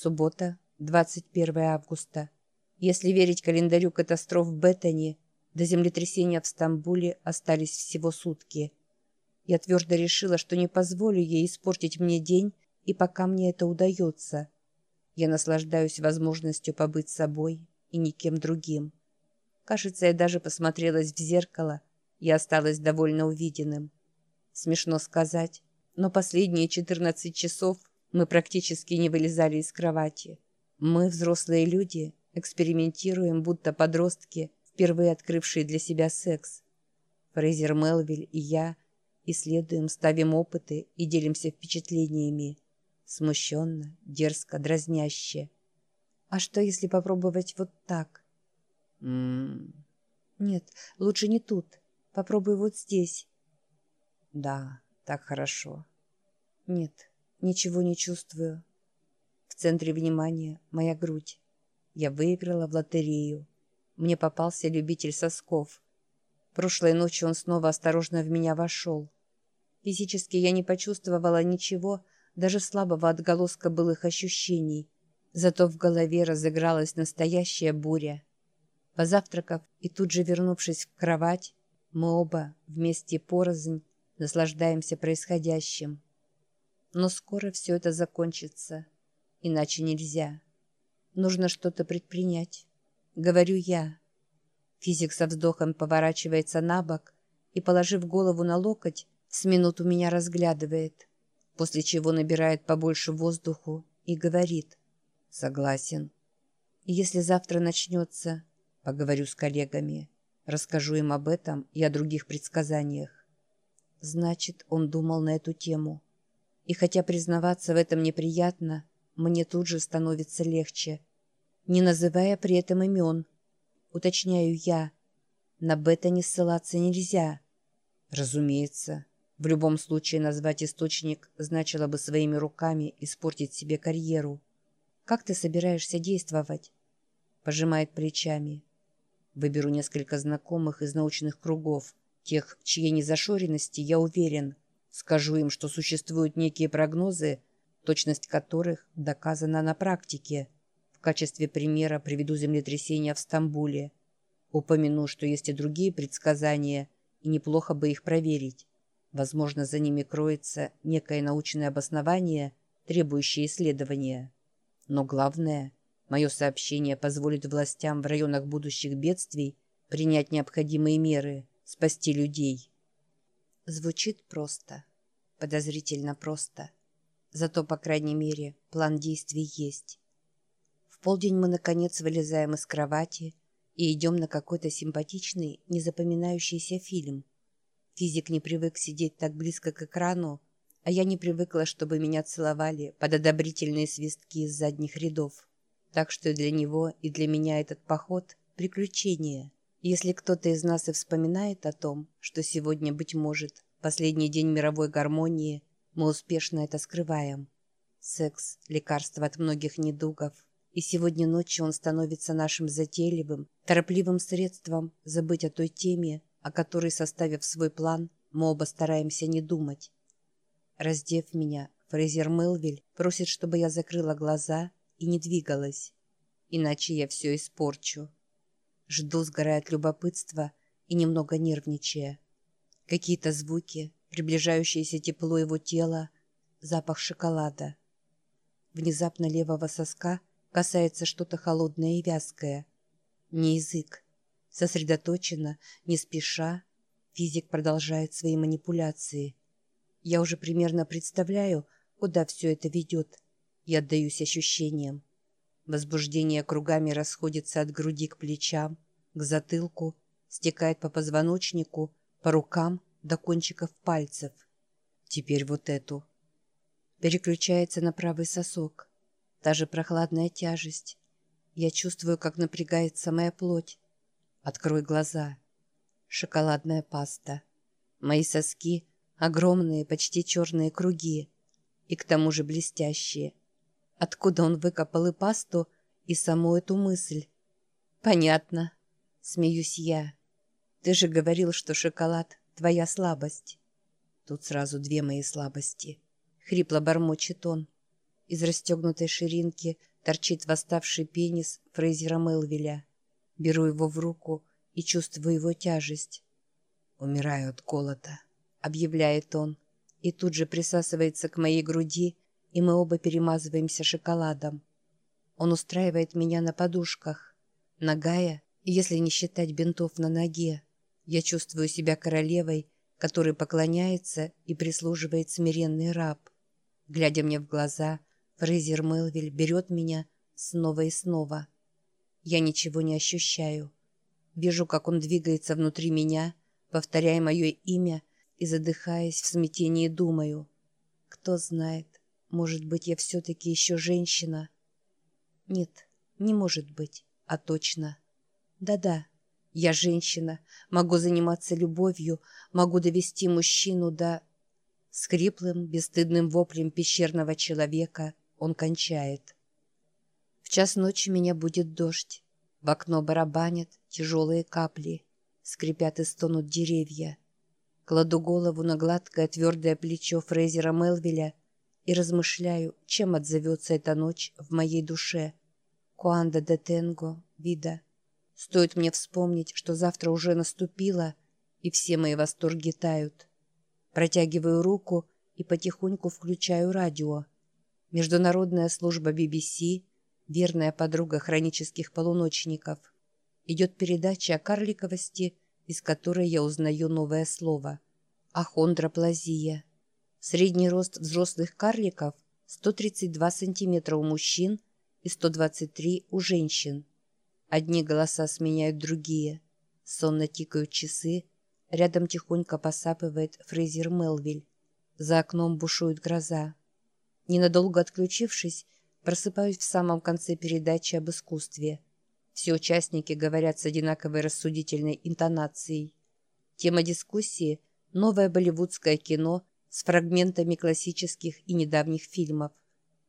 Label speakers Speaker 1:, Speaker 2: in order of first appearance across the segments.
Speaker 1: Суббота, 21 августа. Если верить календарю катастроф в Беттани, до землетрясения в Стамбуле остались всего сутки. Я твердо решила, что не позволю ей испортить мне день, и пока мне это удается. Я наслаждаюсь возможностью побыть собой и никем другим. Кажется, я даже посмотрелась в зеркало и осталась довольно увиденным. Смешно сказать, но последние 14 часов мы практически не вылезали из кровати. Мы, взрослые люди, экспериментируем, будто подростки, впервые открывшие для себя секс. Фрейзер Мелвиль и я исследуем, ставим опыты и делимся впечатлениями. Смущенно, дерзко, дразняще. А что, если попробовать вот так? -м. Нет, лучше не тут. Попробуй вот здесь. Да, так хорошо. Нет, ничего не чувствую. В центре внимания моя грудь. Я выиграла в лотерею. Мне попался любитель сосков. Прошлой ночью он снова осторожно в меня вошел. Физически я не почувствовала ничего, даже слабого отголоска былых ощущений. Зато в голове разыгралась настоящая буря. Позавтракав и тут же вернувшись в кровать, мы оба вместе порознь наслаждаемся происходящим. Но скоро все это закончится. Иначе нельзя. Нужно что-то предпринять. Говорю я. Физик со вздохом поворачивается на бок и, положив голову на локоть, с минуту меня разглядывает, после чего набирает побольше воздуху и говорит «Согласен». Если завтра начнется, поговорю с коллегами, расскажу им об этом и о других предсказаниях. Значит, он думал на эту тему. И хотя признаваться в этом неприятно, мне тут же становится легче. Не называя при этом имен. Уточняю я. На бета не ссылаться нельзя. Разумеется. В любом случае назвать источник значило бы своими руками испортить себе карьеру. «Как ты собираешься действовать?» Пожимает плечами. Выберу несколько знакомых из научных кругов – тех, чьей незашоренности я уверен. Скажу им, что существуют некие прогнозы, точность которых доказана на практике. В качестве примера приведу землетрясение в Стамбуле. Упомяну, что есть и другие предсказания, и неплохо бы их проверить. Возможно, за ними кроется некое научное обоснование, требующее исследования. Но главное, мое сообщение позволит властям в районах будущих бедствий принять необходимые меры – спасти людей. Звучит просто, подозрительно просто. Зато, по крайней мере, план действий есть. В полдень мы, наконец, вылезаем из кровати и идем на какой-то симпатичный, незапоминающийся фильм. Физик не привык сидеть так близко к экрану, а я не привыкла, чтобы меня целовали под одобрительные свистки из задних рядов. Так что для него и для меня этот поход – приключение – если кто-то из нас и вспоминает о том, что сегодня, быть может, последний день мировой гармонии, мы успешно это скрываем. Секс – лекарство от многих недугов, и сегодня ночью он становится нашим затейливым, торопливым средством забыть о той теме, о которой, составив свой план, мы оба стараемся не думать. Раздев меня, Фрейзер Мелвиль просит, чтобы я закрыла глаза и не двигалась, иначе я все испорчу. Жду, сгорая от любопытства и немного нервничая. Какие-то звуки, приближающееся тепло его тела, запах шоколада. Внезапно левого соска касается что-то холодное и вязкое. Не язык. Сосредоточенно, не спеша, физик продолжает свои манипуляции. Я уже примерно представляю, куда все это ведет, и отдаюсь ощущениям. Возбуждение кругами расходится от груди к плечам, к затылку, стекает по позвоночнику, по рукам до кончиков пальцев. Теперь вот эту. Переключается на правый сосок. Та же прохладная тяжесть. Я чувствую, как напрягается моя плоть. Открой глаза. Шоколадная паста. Мои соски — огромные, почти черные круги. И к тому же блестящие. Откуда он выкопал и пасту, и саму эту мысль? Понятно. Смеюсь я. Ты же говорил, что шоколад — твоя слабость. Тут сразу две мои слабости. Хрипло бормочет он. Из расстегнутой ширинки торчит восставший пенис Фрейзера Мелвиля. Беру его в руку и чувствую его тяжесть. «Умираю от колота», — объявляет он, и тут же присасывается к моей груди, и мы оба перемазываемся шоколадом. Он устраивает меня на подушках. Нагая, если не считать бинтов на ноге. Я чувствую себя королевой, которой поклоняется и прислуживает смиренный раб. Глядя мне в глаза, Фрейзер Мелвиль берет меня снова и снова. Я ничего не ощущаю. Вижу, как он двигается внутри меня, повторяя мое имя и, задыхаясь в смятении, думаю. Кто знает, может быть, я все-таки еще женщина? Нет, не может быть, а точно. Да-да, я женщина, могу заниматься любовью, могу довести мужчину до... Скриплым, бесстыдным воплем пещерного человека он кончает. В час ночи меня будет дождь. В окно барабанят тяжелые капли. Скрипят и стонут деревья. Кладу голову на гладкое твердое плечо Фрейзера Мелвиля и размышляю, чем отзовется эта ночь в моей душе. Куанда де Тенго, вида. Стоит мне вспомнить, что завтра уже наступило, и все мои восторги тают. Протягиваю руку и потихоньку включаю радио. Международная служба BBC, верная подруга хронических полуночников. Идет передача о карликовости, из которой я узнаю новое слово. Ахондроплазия. Средний рост взрослых карликов 132 сантиметра у мужчин и 123 у женщин. Одни голоса сменяют другие. Сонно тикают часы. Рядом тихонько посапывает Фрейзер Мелвиль. За окном бушует гроза. Ненадолго отключившись, просыпаюсь в самом конце передачи об искусстве. Все участники говорят с одинаковой рассудительной интонацией. Тема дискуссии – новое болливудское кино с фрагментами классических и недавних фильмов.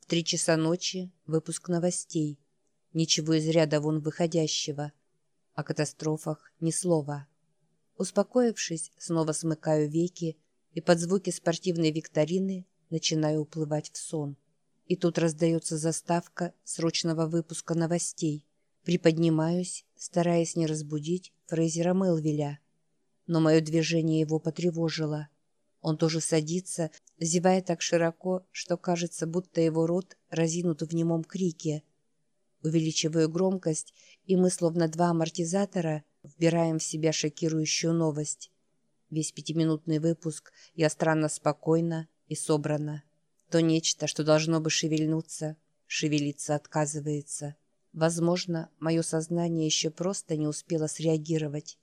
Speaker 1: В три часа ночи – выпуск новостей. Ничего из ряда вон выходящего. О катастрофах ни слова. Успокоившись, снова смыкаю веки и под звуки спортивной викторины начинаю уплывать в сон. И тут раздается заставка срочного выпуска новостей. Приподнимаюсь, стараясь не разбудить Фрейзера Мелвиля. Но мое движение его потревожило. Он тоже садится, зевая так широко, что кажется, будто его рот разинут в немом крике – Увеличиваю громкость, и мы, словно два амортизатора, вбираем в себя шокирующую новость. Весь пятиминутный выпуск я странно спокойна и собрана. То нечто, что должно бы шевельнуться, шевелиться отказывается. Возможно, мое сознание еще просто не успело среагировать.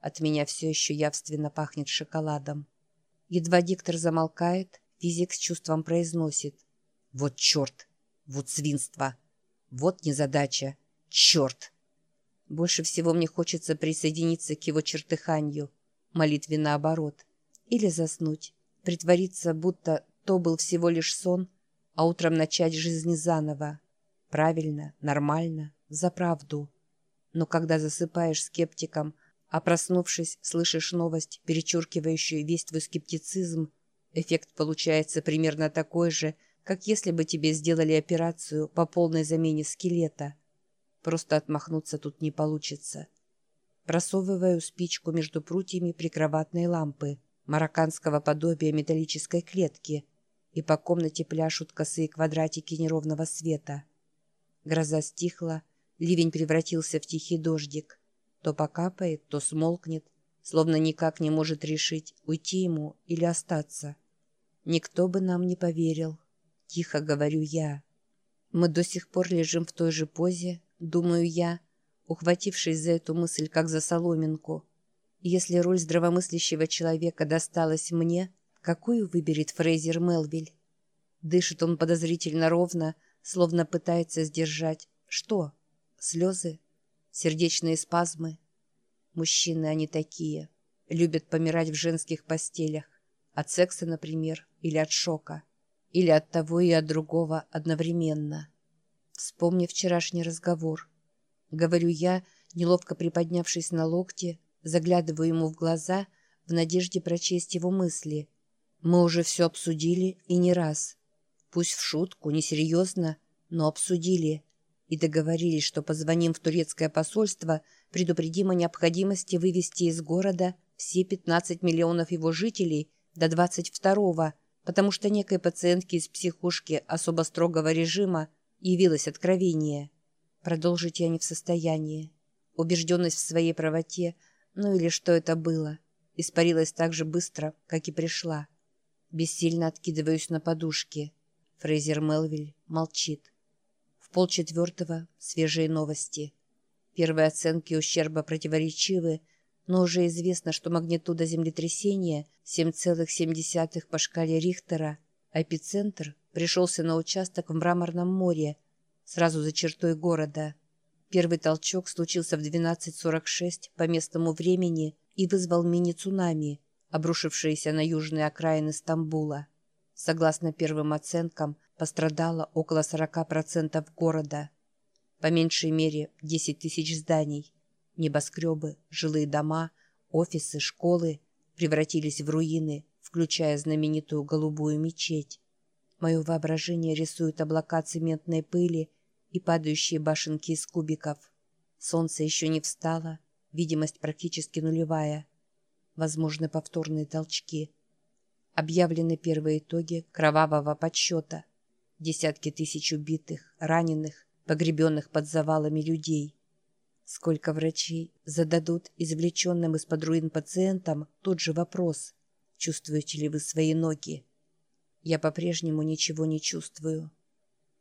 Speaker 1: От меня все еще явственно пахнет шоколадом. Едва диктор замолкает, физик с чувством произносит. «Вот черт! Вот свинство!» Вот незадача. Черт! Больше всего мне хочется присоединиться к его чертыханью, молитве наоборот. Или заснуть, притвориться, будто то был всего лишь сон, а утром начать жизнь заново. Правильно, нормально, за правду. Но когда засыпаешь скептиком, а проснувшись, слышишь новость, перечеркивающую весь твой скептицизм, эффект получается примерно такой же, как если бы тебе сделали операцию по полной замене скелета. Просто отмахнуться тут не получится. Просовываю спичку между прутьями прикроватной лампы, марокканского подобия металлической клетки, и по комнате пляшут косые квадратики неровного света. Гроза стихла, ливень превратился в тихий дождик. То покапает, то смолкнет, словно никак не может решить, уйти ему или остаться. Никто бы нам не поверил. Тихо говорю я. Мы до сих пор лежим в той же позе, думаю я, ухватившись за эту мысль как за соломинку. Если роль здравомыслящего человека досталась мне, какую выберет Фрейзер Мелвиль? Дышит он подозрительно ровно, словно пытается сдержать. Что? Слезы? Сердечные спазмы? Мужчины они такие. Любят помирать в женских постелях. От секса, например, или от шока или от того и от другого одновременно. Вспомни вчерашний разговор. Говорю я, неловко приподнявшись на локте, заглядываю ему в глаза в надежде прочесть его мысли. Мы уже все обсудили и не раз. Пусть в шутку, несерьезно, но обсудили. И договорились, что позвоним в турецкое посольство, предупредим о необходимости вывести из города все 15 миллионов его жителей до 22-го, потому что некой пациентке из психушки особо строгого режима явилось откровение. Продолжить я не в состоянии. Убежденность в своей правоте, ну или что это было, испарилась так же быстро, как и пришла. Бессильно откидываюсь на подушке. Фрейзер Мелвиль молчит. Полчетвертого свежие новости. Первые оценки ущерба противоречивы, но уже известно, что магнитуда землетрясения 7,7 по шкале Рихтера, а эпицентр пришелся на участок в Мраморном море, сразу за чертой города. Первый толчок случился в 12.46 по местному времени и вызвал мини-цунами, обрушившееся на южные окраины Стамбула. Согласно первым оценкам, пострадало около 40% города. По меньшей мере 10 тысяч зданий. Небоскребы, жилые дома, офисы, школы превратились в руины, включая знаменитую голубую мечеть. Мое воображение рисует облака цементной пыли и падающие башенки из кубиков. Солнце еще не встало, видимость практически нулевая. Возможны повторные толчки. Объявлены первые итоги кровавого подсчета. Десятки тысяч убитых, раненых, погребенных под завалами людей. Сколько врачей зададут извлеченным из-под руин пациентам тот же вопрос «Чувствуете ли вы свои ноги?» Я по-прежнему ничего не чувствую.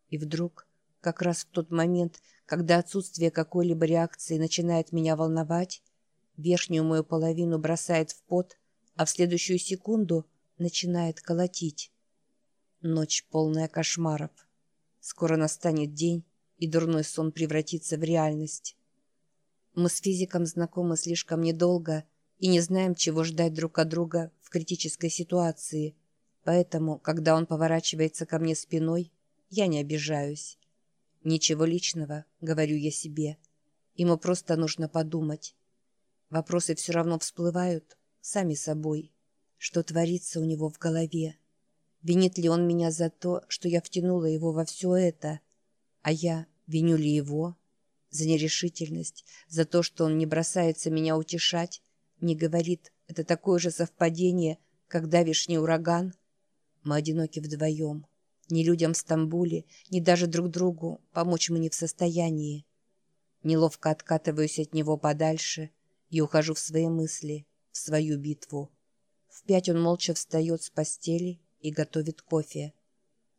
Speaker 1: И вдруг как раз в тот момент, когда отсутствие какой-либо реакции начинает меня волновать, верхнюю мою половину бросает в пот, а в следующую секунду начинает колотить. Ночь полная кошмаров. Скоро настанет день, и дурной сон превратится в реальность. Мы с физиком знакомы слишком недолго и не знаем, чего ждать друг от друга в критической ситуации, поэтому, когда он поворачивается ко мне спиной, я не обижаюсь. Ничего личного, говорю я себе. Ему просто нужно подумать. Вопросы все равно всплывают, сами собой. Что творится у него в голове? Винит ли он меня за то, что я втянула его во все это? А я виню ли его? За нерешительность, за то, что он не бросается меня утешать, не говорит, это такое же совпадение, как давишний ураган? Мы одиноки вдвоем. Ни людям в Стамбуле, ни даже друг другу помочь мы не в состоянии. Неловко откатываюсь от него подальше и ухожу в свои мысли, в свою битву. В пять он молча встает с постели и готовит кофе.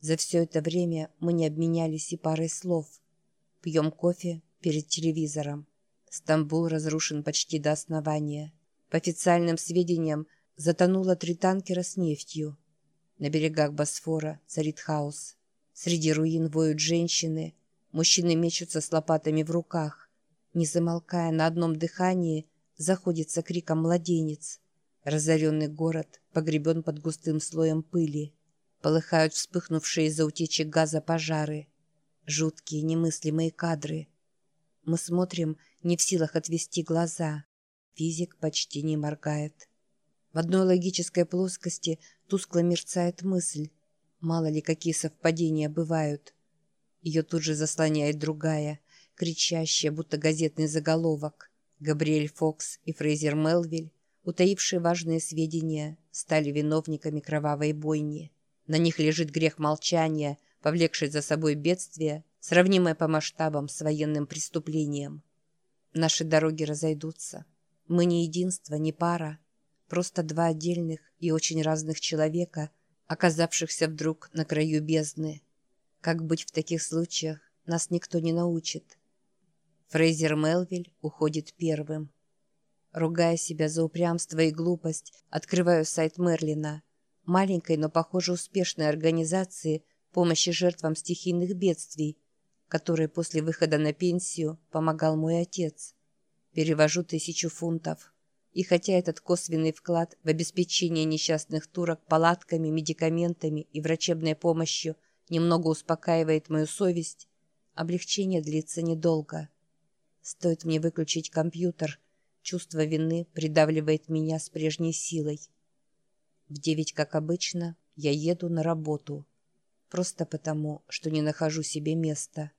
Speaker 1: За все это время мы не обменялись и парой слов. Пьем кофе перед телевизором. Стамбул разрушен почти до основания. По официальным сведениям, затонуло три танкера с нефтью. На берегах Босфора царит хаос. Среди руин воют женщины. Мужчины мечутся с лопатами в руках. Не замолкая на одном дыхании, заходится криком младенец. Разоренный город погребен под густым слоем пыли. Полыхают вспыхнувшие из-за утечек газа пожары. Жуткие немыслимые кадры. Мы смотрим, не в силах отвести глаза. Физик почти не моргает. В одной логической плоскости тускло мерцает мысль. Мало ли какие совпадения бывают. Ее тут же заслоняет другая, кричащая, будто газетный заголовок. Габриэль Фокс и Фрейзер Мелвиль, утаившие важные сведения, стали виновниками кровавой бойни. На них лежит грех молчания, повлекший за собой бедствие, сравнимое по масштабам с военным преступлением. Наши дороги разойдутся. Мы не единство, не пара, Просто два отдельных и очень разных человека, оказавшихся вдруг на краю бездны. Как быть в таких случаях, нас никто не научит. Фрейзер Мелвиль уходит первым. Ругая себя за упрямство и глупость, открываю сайт Мерлина, маленькой, но, похоже, успешной организации помощи жертвам стихийных бедствий, которой после выхода на пенсию помогал мой отец. Перевожу тысячу фунтов. И хотя этот косвенный вклад в обеспечение несчастных турок палатками, медикаментами и врачебной помощью немного успокаивает мою совесть, облегчение длится недолго. Стоит мне выключить компьютер, чувство вины придавливает меня с прежней силой. В девять, как обычно, я еду на работу. Просто потому, что не нахожу себе места.